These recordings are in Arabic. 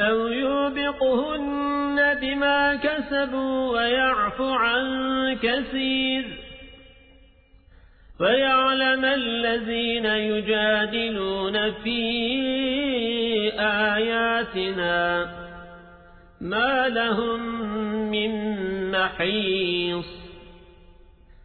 أو يوبقهن بما كسبوا ويعفو عن كثير فيعلم الذين يجادلون في آياتنا ما لهم من محيص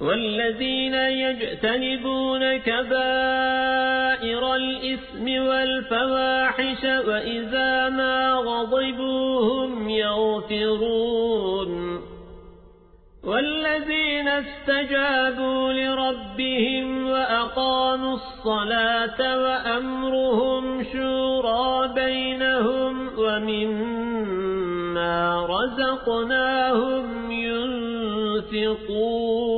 والذين يجتنبون كبائر الإثم والفواحش وإذا ما غضبوا هم يغفرون. والذين استجابوا لربهم وأقاموا الصلاة وأمرهم شورى بينهم ومما رزقناهم ينفقون.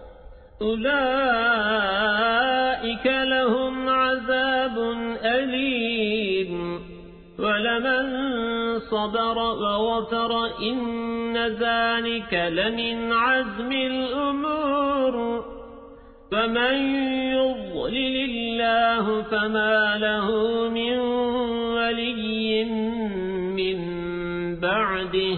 أولئك لهم عذاب أليم ولمن صبر وغفر إن ذلك لمن عزم الأمور فمن يضلل الله فما له من ولي من بعده